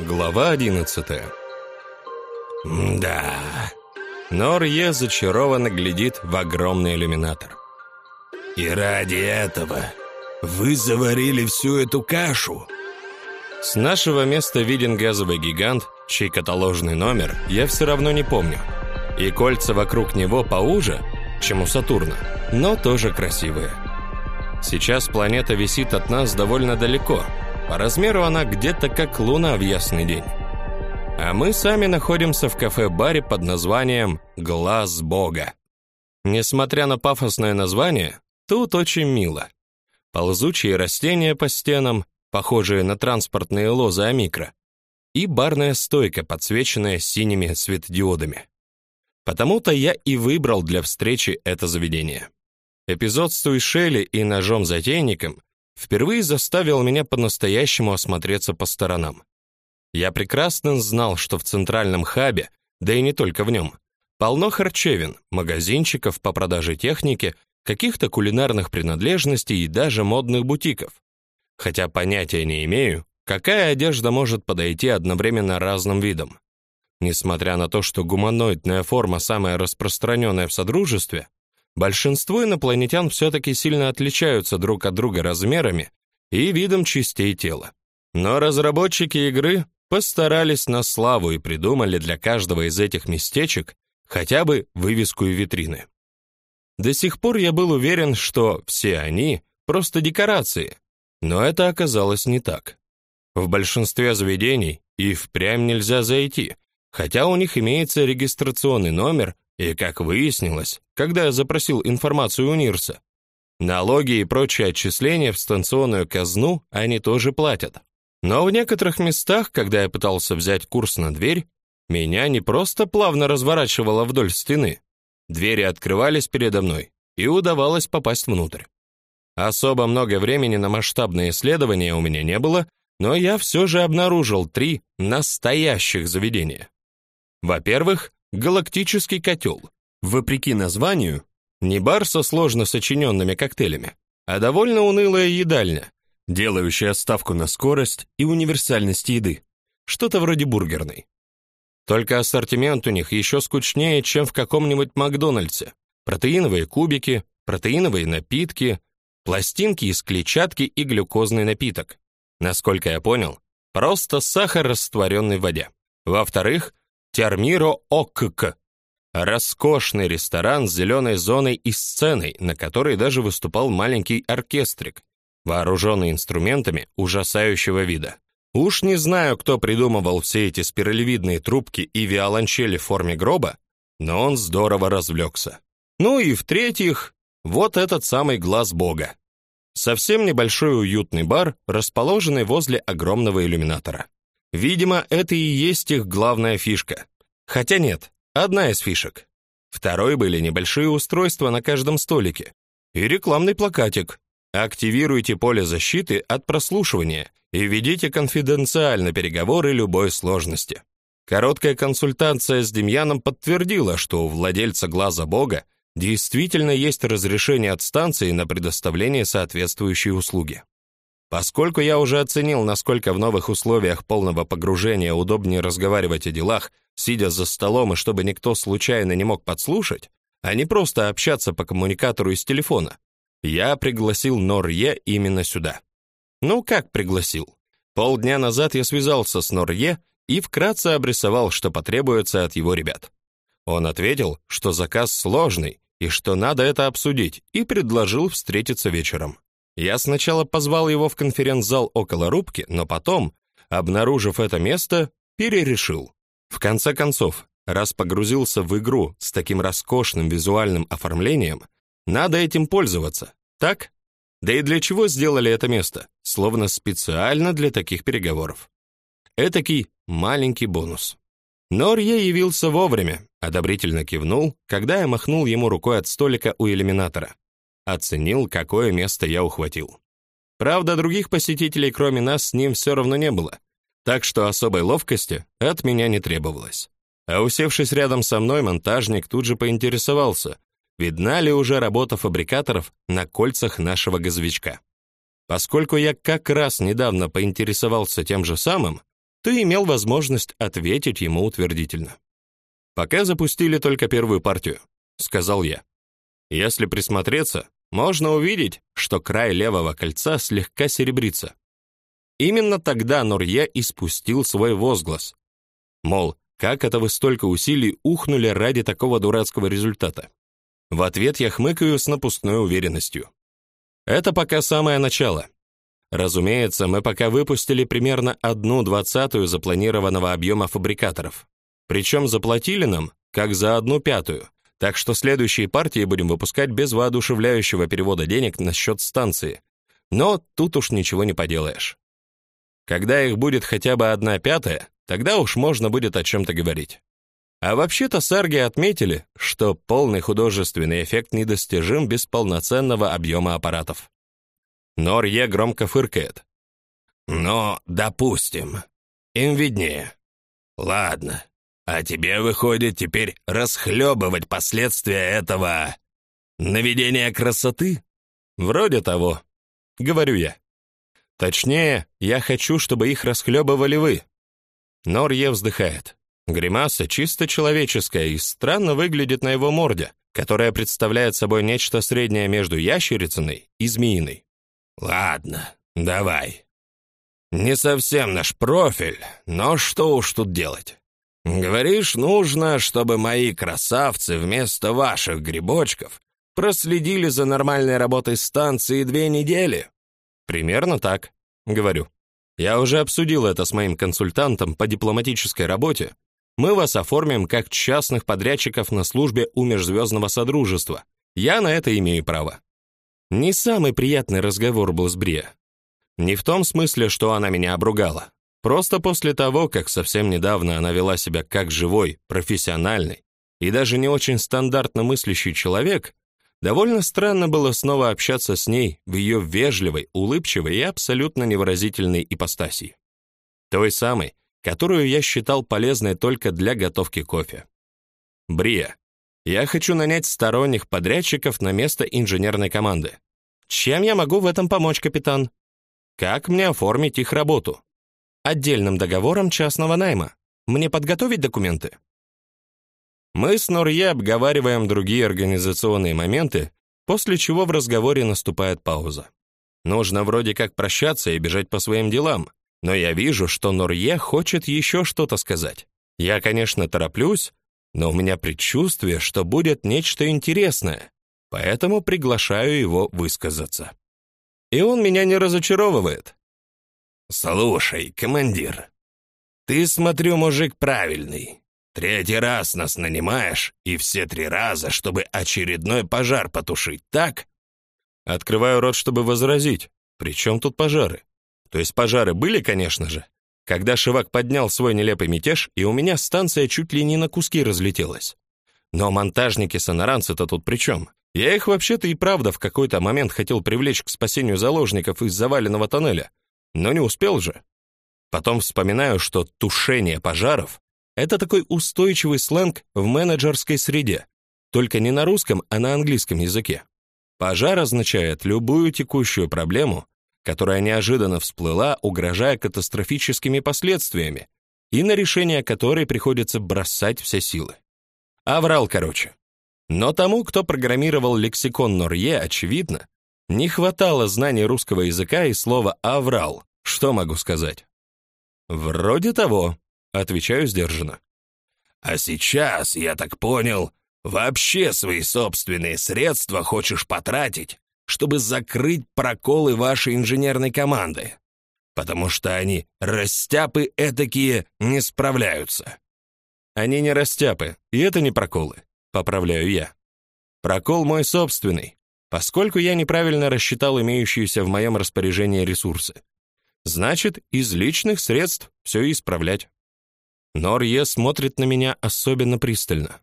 Глава одиннадцатая. Да. Норье зачарованно глядит в огромный иллюминатор. И ради этого вы заварили всю эту кашу? С нашего места виден газовый гигант, чей каталожный номер я все равно не помню. И кольца вокруг него поуже, чем у Сатурна, но тоже красивые. Сейчас планета висит от нас довольно далеко. По размеру она где-то как луна в ясный день. А мы сами находимся в кафе-баре под названием «Глаз Бога». Несмотря на пафосное название, тут очень мило. Ползучие растения по стенам, похожие на транспортные лозы Амикро, и барная стойка, подсвеченная синими светодиодами. Потому-то я и выбрал для встречи это заведение. Эпизод с Туйшели и ножом-затейником впервые заставил меня по-настоящему осмотреться по сторонам. Я прекрасно знал, что в центральном хабе, да и не только в нем, полно харчевин, магазинчиков по продаже техники, каких-то кулинарных принадлежностей и даже модных бутиков. Хотя понятия не имею, какая одежда может подойти одновременно разным видам. Несмотря на то, что гуманоидная форма самая распространенная в содружестве, большинство инопланетян все-таки сильно отличаются друг от друга размерами и видом частей тела. Но разработчики игры постарались на славу и придумали для каждого из этих местечек хотя бы вывеску и витрины. До сих пор я был уверен, что все они просто декорации, но это оказалось не так. В большинстве заведений и впрямь нельзя зайти, хотя у них имеется регистрационный номер и, как выяснилось, когда я запросил информацию у Нирса, налоги и прочие отчисления в станционную казну они тоже платят. Но в некоторых местах, когда я пытался взять курс на дверь, меня не просто плавно разворачивало вдоль стены. Двери открывались передо мной, и удавалось попасть внутрь. Особо много времени на масштабные исследования у меня не было, но я все же обнаружил три настоящих заведения. Во-первых, галактический котел. Вопреки названию, не бар со сложно сочиненными коктейлями, а довольно унылая едальня, делающая ставку на скорость и универсальность еды, что-то вроде бургерной. Только ассортимент у них еще скучнее, чем в каком-нибудь Макдональдсе. Протеиновые кубики, протеиновые напитки, пластинки из клетчатки и глюкозный напиток. Насколько я понял, просто сахар, растворенный в воде. Во-вторых, Термиро ОКК. Роскошный ресторан с зеленой зоной и сценой, на которой даже выступал маленький оркестрик, вооруженный инструментами ужасающего вида. Уж не знаю, кто придумывал все эти спиралевидные трубки и виолончели в форме гроба, но он здорово развлекся. Ну и в-третьих, вот этот самый глаз Бога. Совсем небольшой уютный бар, расположенный возле огромного иллюминатора. Видимо, это и есть их главная фишка. Хотя нет, одна из фишек. Второй были небольшие устройства на каждом столике и рекламный плакатик. Активируйте поле защиты от прослушивания и ведите конфиденциально переговоры любой сложности. Короткая консультация с Демьяном подтвердила, что у владельца глаза Бога действительно есть разрешение от станции на предоставление соответствующей услуги. Поскольку я уже оценил, насколько в новых условиях полного погружения удобнее разговаривать о делах, сидя за столом и чтобы никто случайно не мог подслушать, а не просто общаться по коммуникатору из телефона, я пригласил Норье именно сюда. Ну как пригласил? Полдня назад я связался с Норье и вкратце обрисовал, что потребуется от его ребят. Он ответил, что заказ сложный и что надо это обсудить, и предложил встретиться вечером. Я сначала позвал его в конференц-зал около рубки, но потом, обнаружив это место, перерешил. В конце концов, раз погрузился в игру с таким роскошным визуальным оформлением, надо этим пользоваться, так? Да и для чего сделали это место? Словно специально для таких переговоров. Этакий маленький бонус. Норье явился вовремя, одобрительно кивнул, когда я махнул ему рукой от столика у иллюминатора оценил, какое место я ухватил. Правда, других посетителей, кроме нас, с ним все равно не было, так что особой ловкости от меня не требовалось. А усевшись рядом со мной, монтажник тут же поинтересовался, видна ли уже работа фабрикаторов на кольцах нашего газовичка. Поскольку я как раз недавно поинтересовался тем же самым, ты имел возможность ответить ему утвердительно. «Пока запустили только первую партию», — сказал я. «Если присмотреться, можно увидеть, что край левого кольца слегка серебрится. Именно тогда Нурье и спустил свой возглас. Мол, как это вы столько усилий ухнули ради такого дурацкого результата? В ответ я хмыкаю с напускной уверенностью. Это пока самое начало. Разумеется, мы пока выпустили примерно одну двадцатую запланированного объема фабрикаторов. Причем заплатили нам как за одну пятую, так что следующие партии будем выпускать без воодушевляющего перевода денег на счет станции. Но тут уж ничего не поделаешь. Когда их будет хотя бы одна пятая, Тогда уж можно будет о чем то говорить. А вообще-то сарги отметили, что полный художественный эффект недостижим без полноценного объема аппаратов. Норье громко фыркает. «Но, допустим, им виднее. Ладно, а тебе, выходит, теперь расхлебывать последствия этого... наведения красоты?» «Вроде того», — говорю я. Точнее, я хочу, чтобы их расхлебывали вы. Норье вздыхает. Гримаса чисто человеческая и странно выглядит на его морде, которая представляет собой нечто среднее между ящерицей и змеиной. Ладно, давай. Не совсем наш профиль, но что уж тут делать? Говоришь, нужно, чтобы мои красавцы вместо ваших грибочков проследили за нормальной работой станции две недели. Примерно так, говорю. Я уже обсудил это с моим консультантом по дипломатической работе. Мы вас оформим как частных подрядчиков на службе у Межзвездного Содружества. Я на это имею право. Не самый приятный разговор был с Брия. Не в том смысле, что она меня обругала. Просто после того, как совсем недавно она вела себя как живой, профессиональный и даже не очень стандартно мыслящий человек, Довольно странно было снова общаться с ней в ее вежливой, улыбчивой и абсолютно невыразительной ипостаси. Той самой, которую я считал полезной только для готовки кофе. Брия, я хочу нанять сторонних подрядчиков на место инженерной команды. Чем я могу в этом помочь, капитан? Как мне оформить их работу? Отдельным договором частного найма. Мне подготовить документы? Мы с Норье обговариваем другие организационные моменты, после чего в разговоре наступает пауза. Нужно вроде как прощаться и бежать по своим делам, но я вижу, что Норье хочет еще что-то сказать. Я, конечно, тороплюсь, но у меня предчувствие, что будет нечто интересное, поэтому приглашаю его высказаться. И он меня не разочаровывает. «Слушай, командир, ты, смотрю, мужик правильный. Третий раз нас нанимаешь, и все три раза, чтобы очередной пожар потушить, так? Открываю рот, чтобы возразить. При чем тут пожары? То есть пожары были, конечно же. Когда Шивак поднял свой нелепый мятеж, и у меня станция чуть ли не на куски разлетелась. Но монтажники-сонаранцы-то тут при чем? Я их вообще-то и правда в какой-то момент хотел привлечь к спасению заложников из заваленного тоннеля, но не успел же. Потом вспоминаю, что тушение пожаров это такой устойчивый сленг в менеджерской среде, только не на русском, а на английском языке. Пожар означает любую текущую проблему, которая неожиданно всплыла, угрожая катастрофическими последствиями, и на решение которой приходится бросать все силы. Аврал, короче. Но тому, кто программировал лексикон Норье, очевидно, не хватало знаний русского языка и слова «аврал». Что могу сказать? Вроде того. Отвечаю сдержанно. А сейчас, я так понял, вообще свои собственные средства хочешь потратить, чтобы закрыть проколы вашей инженерной команды, потому что они, растяпы этакие, не справляются. Они не растяпы, и это не проколы, поправляю я. Прокол мой собственный, поскольку я неправильно рассчитал имеющиеся в моем распоряжении ресурсы. Значит, из личных средств все исправлять. Норье смотрит на меня особенно пристально.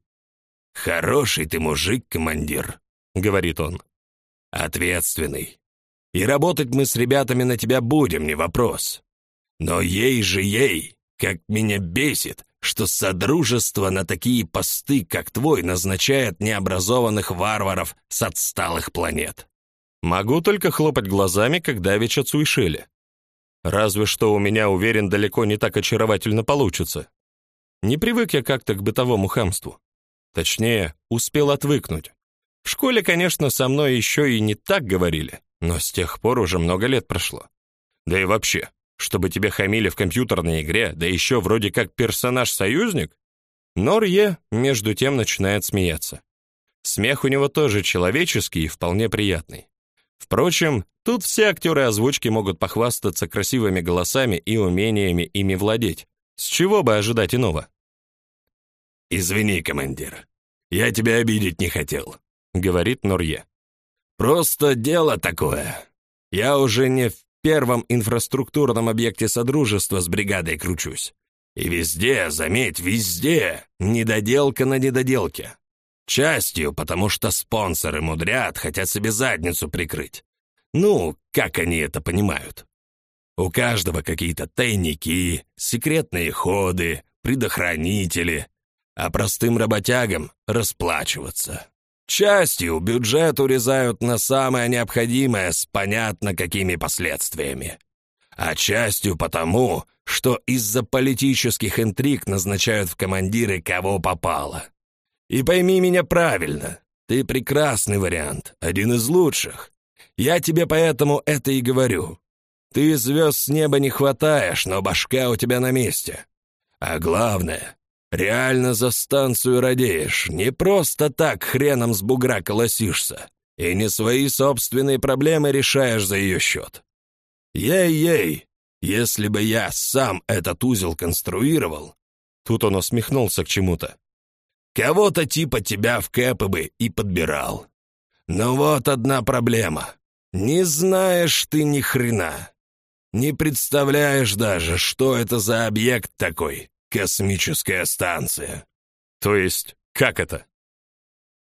«Хороший ты мужик, командир», — говорит он. «Ответственный. И работать мы с ребятами на тебя будем, не вопрос. Но ей же ей, как меня бесит, что Содружество на такие посты, как твой, назначает необразованных варваров с отсталых планет. Могу только хлопать глазами, когда давеча Цуйшели. Разве что у меня, уверен, далеко не так очаровательно получится. Не привык я как-то к бытовому хамству. Точнее, успел отвыкнуть. В школе, конечно, со мной еще и не так говорили, но с тех пор уже много лет прошло. Да и вообще, чтобы тебе хамили в компьютерной игре, да еще вроде как персонаж-союзник? Норье, между тем, начинает смеяться. Смех у него тоже человеческий и вполне приятный. Впрочем, тут все актеры озвучки могут похвастаться красивыми голосами и умениями ими владеть. С чего бы ожидать иного? «Извини, командир, я тебя обидеть не хотел», — говорит Норье. «Просто дело такое. Я уже не в первом инфраструктурном объекте Содружества с бригадой кручусь. И везде, заметь, везде, недоделка на недоделке. Частью, потому что спонсоры мудрят, хотят себе задницу прикрыть. Ну, как они это понимают? У каждого какие-то тайники, секретные ходы, предохранители, а простым работягам расплачиваться. Частью бюджет урезают на самое необходимое с понятно какими последствиями. А частью потому, что из-за политических интриг назначают в командиры кого попало. И пойми меня правильно, ты прекрасный вариант, один из лучших. Я тебе поэтому это и говорю. Ты звезд с неба не хватаешь, но башка у тебя на месте. А главное, реально за станцию радеешь, не просто так хреном с бугра колосишься, и не свои собственные проблемы решаешь за ее счет. Ей-ей, если бы я сам этот узел конструировал... Тут он усмехнулся к чему-то. Кого-то типа тебя в кэпы бы и подбирал. Но вот одна проблема. Не знаешь ты ни хрена. Не представляешь даже, что это за объект такой, космическая станция. То есть, как это?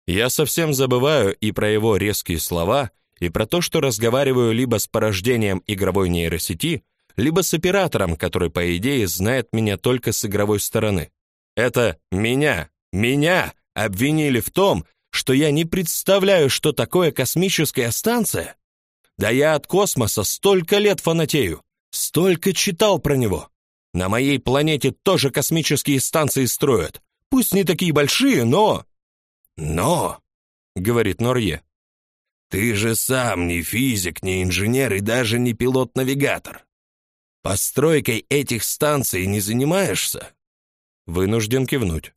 Я совсем забываю и про его резкие слова, и про то, что разговариваю либо с порождением игровой нейросети, либо с оператором, который, по идее, знает меня только с игровой стороны. Это меня, меня обвинили в том, что я не представляю, что такое космическая станция. Да я от космоса столько лет фанатею, столько читал про него. На моей планете тоже космические станции строят. Пусть не такие большие, но... Но, говорит Норье, ты же сам не физик, не инженер и даже не пилот-навигатор. Постройкой этих станций не занимаешься? Вынужден кивнуть.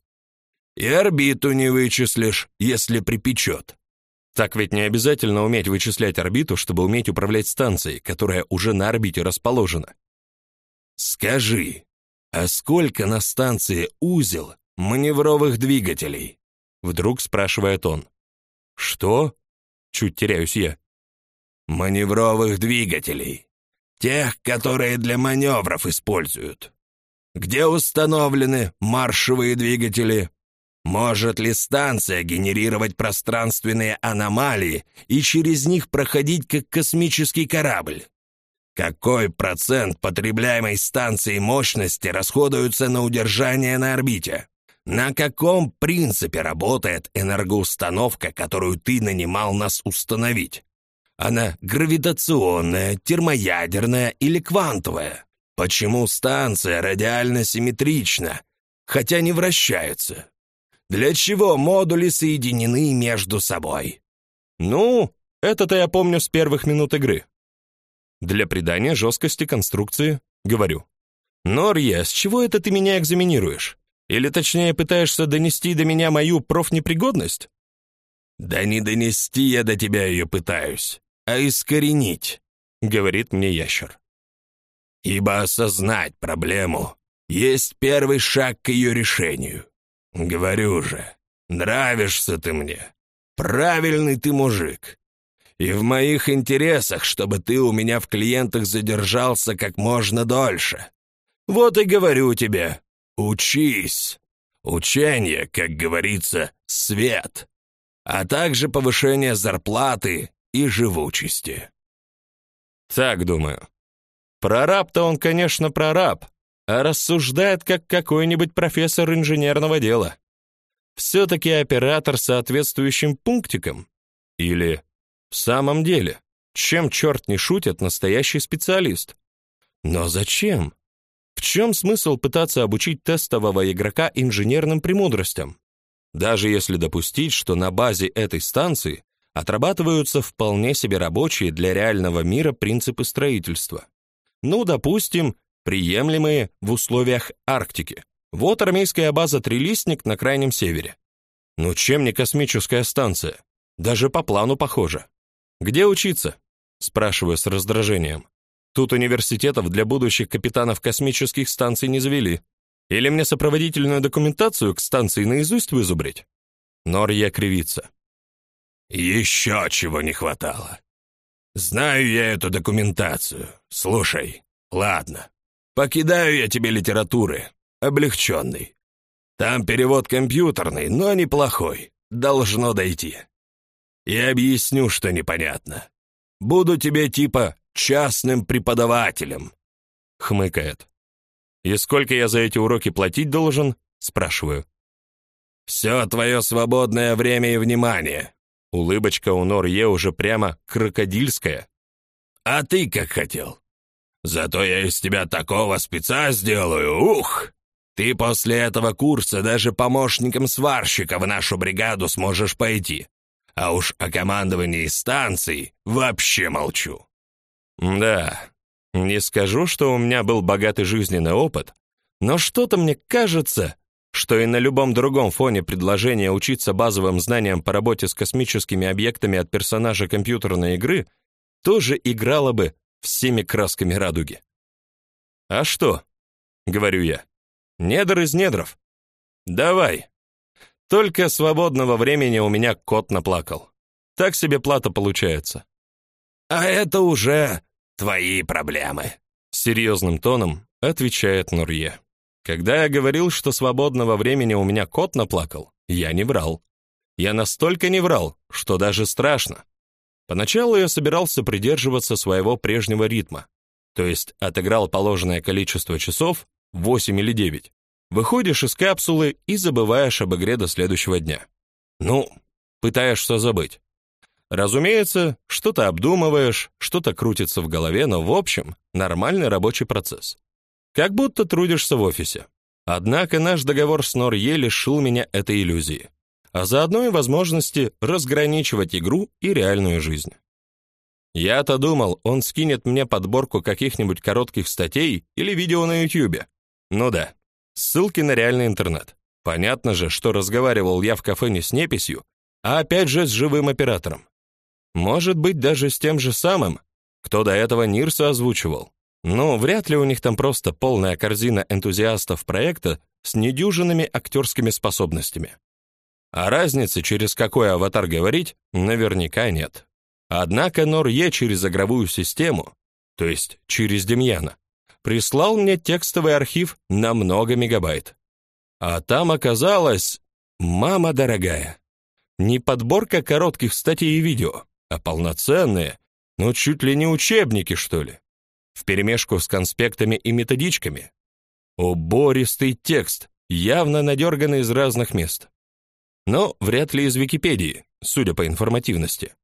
И орбиту не вычислишь, если припечет. Так ведь не обязательно уметь вычислять орбиту, чтобы уметь управлять станцией, которая уже на орбите расположена. Скажи, а сколько на станции узел маневровых двигателей? Вдруг спрашивает он. Что? Чуть теряюсь я. Маневровых двигателей. Тех, которые для маневров используют. Где установлены маршевые двигатели, может ли станция генерировать пространственные аномалии и через них проходить как космический корабль? Какой процент потребляемой станции мощности расходуется на удержание на орбите? На каком принципе работает энергоустановка, которую ты нанимал нас установить? Она гравитационная, термоядерная или квантовая? Почему станция радиально симметрична, хотя не вращается? Для чего модули соединены между собой? Ну, это-то я помню с первых минут игры. Для придания жесткости конструкции, говорю. Норья, с чего это ты меня экзаменируешь? Или точнее пытаешься донести до меня мою профнепригодность? Да не донести я до тебя ее пытаюсь, а искоренить, говорит мне ящер. Ибо осознать проблему есть первый шаг к ее решению. Говорю же, нравишься ты мне. Правильный ты мужик. И в моих интересах, чтобы ты у меня в клиентах задержался как можно дольше. Вот и говорю тебе, учись. Учение, как говорится, свет, а также повышение зарплаты и живучести. Так думаю. Прораб-то он, конечно, прораб, а рассуждает как какой-нибудь профессор инженерного дела. Все-таки оператор с соответствующим пунктиком? Или в самом деле, чем черт не шутит настоящий специалист? Но зачем? В чем смысл пытаться обучить тестового игрока инженерным премудростям? Даже если допустить, что на базе этой станции отрабатываются вполне себе рабочие для реального мира принципы строительства. Ну, допустим, приемлемые в условиях Арктики. Вот армейская база Трилистник на крайнем севере. Ну чем не космическая станция? Даже по плану похоже. Где учиться? спрашиваю с раздражением. Тут университетов для будущих капитанов космических станций не завели. Или мне сопроводительную документацию к станции наизусть вызубрить? Норья кривится. Еще чего не хватало. Знаю я эту документацию. Слушай, ладно. Покидаю я тебе литературы, облегченный. Там перевод компьютерный, но неплохой. Должно дойти. И объясню, что непонятно. Буду тебе типа частным преподавателем. Хмыкает. И сколько я за эти уроки платить должен? Спрашиваю. Все твое свободное время и внимание. Улыбочка у Норье уже прямо крокодильская. А ты как хотел. Зато я из тебя такого спеца сделаю, ух! Ты после этого курса даже помощником сварщика в нашу бригаду сможешь пойти. А уж о командовании станций вообще молчу. Да, не скажу, что у меня был богатый жизненный опыт, но что-то мне кажется, что и на любом другом фоне предложение учиться базовым знаниям по работе с космическими объектами от персонажа компьютерной игры тоже играло бы всеми красками радуги. «А что?» — говорю я. «Недр из недров. Давай. Только свободного времени у меня кот наплакал. Так себе плата получается». «А это уже твои проблемы», — серьезным тоном отвечает Нурье. Когда я говорил, что свободного времени у меня кот наплакал, я не врал. Я настолько не врал, что даже страшно. Поначалу я собирался придерживаться своего прежнего ритма, то есть отыграл положенное количество часов, 8 или 9. Выходишь из капсулы и забываешь об игре до следующего дня. Ну, пытаешься забыть. Разумеется, что-то обдумываешь, что-то крутится в голове, но в общем, нормальный рабочий процесс. Как будто трудишься в офисе. Однако наш договор с Норье лишил меня этой иллюзии, а заодно и возможности разграничивать игру и реальную жизнь. Я-то думал, он скинет мне подборку каких-нибудь коротких статей или видео на YouTube. Ну да, ссылки на реальный интернет. Понятно же, что разговаривал я в кафе не с неписью, а опять же с живым оператором. Может быть, даже с тем же самым, кто до этого Нирса озвучивал. Но вряд ли у них там просто полная корзина энтузиастов проекта с недюжинными актерскими способностями. А разницы, через какой аватар говорить, наверняка нет. Однако Норье через игровую систему, то есть через Демьяна, прислал мне текстовый архив на много мегабайт. А там оказалось, мама дорогая, не подборка коротких статей и видео, а полноценные, ну чуть ли не учебники, что ли вперемешку с конспектами и методичками. Убористый текст, явно надерганный из разных мест. Но вряд ли из Википедии, судя по информативности.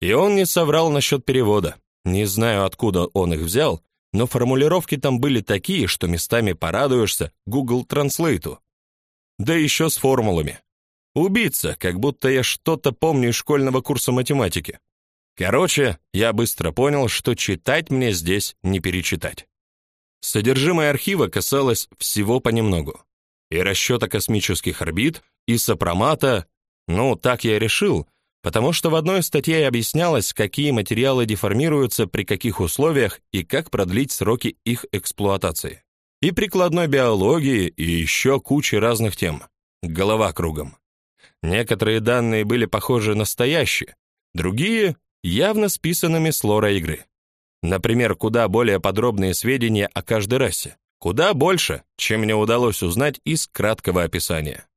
И он не соврал насчет перевода. Не знаю, откуда он их взял, но формулировки там были такие, что местами порадуешься Google Translate. Да еще с формулами. Убиться, как будто я что-то помню из школьного курса математики. Короче, я быстро понял, что читать мне здесь не перечитать. Содержимое архива касалось всего понемногу. И расчета космических орбит, и сопромата, ну, так я решил, потому что в одной статье объяснялось, какие материалы деформируются при каких условиях и как продлить сроки их эксплуатации. И прикладной биологии, и еще куча разных тем. Голова кругом. Некоторые данные были похожи на настоящие, другие явно списанными с лора игры. Например, куда более подробные сведения о каждой расе, куда больше, чем мне удалось узнать из краткого описания.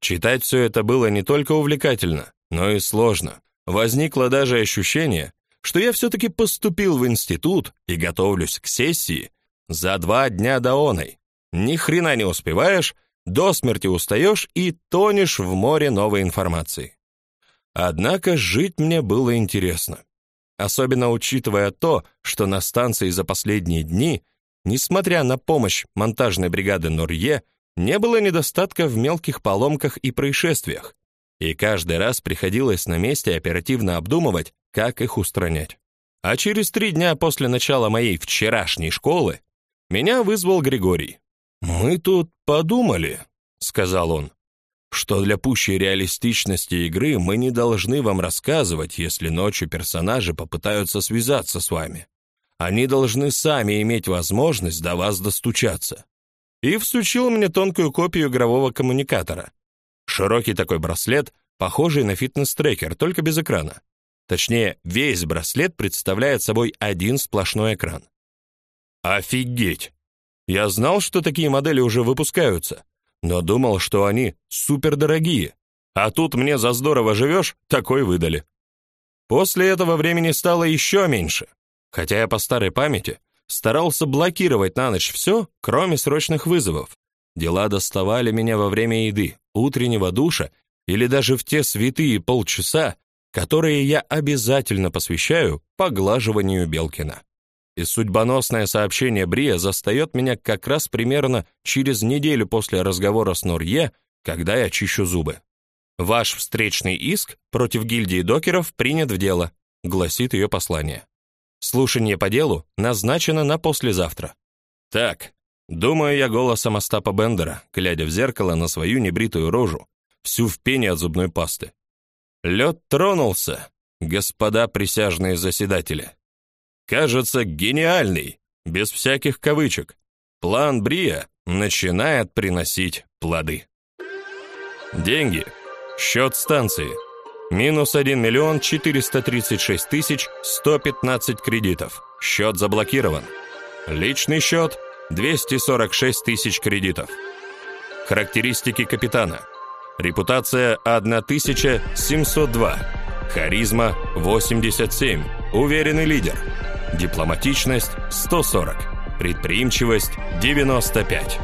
Читать все это было не только увлекательно, но и сложно. Возникло даже ощущение, что я все-таки поступил в институт и готовлюсь к сессии за два дня до оной. Ни хрена не успеваешь, до смерти устаешь и тонешь в море новой информации. Однако жить мне было интересно. особенно учитывая то, что на станции за последние дни, несмотря на помощь монтажной бригады Нурье, не было недостатка в мелких поломках и происшествиях, и каждый раз приходилось на месте оперативно обдумывать, как их устранять. А через три дня после начала моей вчерашней школы меня вызвал Григорий. «Мы тут подумали», — сказал он, «что для пущей реалистичности игры мы не должны вам рассказывать, если ночью персонажи попытаются связаться с вами. Они должны сами иметь возможность до вас достучаться и всучил мне тонкую копию игрового коммуникатора. Широкий такой браслет, похожий на фитнес-трекер, только без экрана. Точнее, весь браслет представляет собой один сплошной экран. Офигеть! Я знал, что такие модели уже выпускаются, но думал, что они супердорогие. А тут мне за здорово живешь, такой выдали. После этого времени стало еще меньше. Хотя я по старой памяти старался блокировать на ночь все, кроме срочных вызовов. Дела доставали меня во время еды, утреннего душа или даже в те святые полчаса, которые я обязательно посвящаю поглаживанию Белкина. И судьбоносное сообщение Брия застает меня как раз примерно через неделю после разговора с Нурье, когда я чищу зубы. Ваш встречный иск против гильдии докеров принят в дело, гласит ее послание. Слушание по делу назначено на послезавтра. Так, думаю я голосом Остапа Бендера, глядя в зеркало на свою небритую рожу, всю в пене от зубной пасты. Лед тронулся, господа присяжные заседатели. Кажется, гениальный, без всяких кавычек. План Брия начинает приносить плоды. Деньги. Счет станции Минус 1 миллион 436 тысяч 115 кредитов. Счет заблокирован. Личный счет 246 тысяч кредитов. Характеристики капитана. Репутация 1702. Харизма 87. Уверенный лидер. Дипломатичность 140. Предприимчивость 95.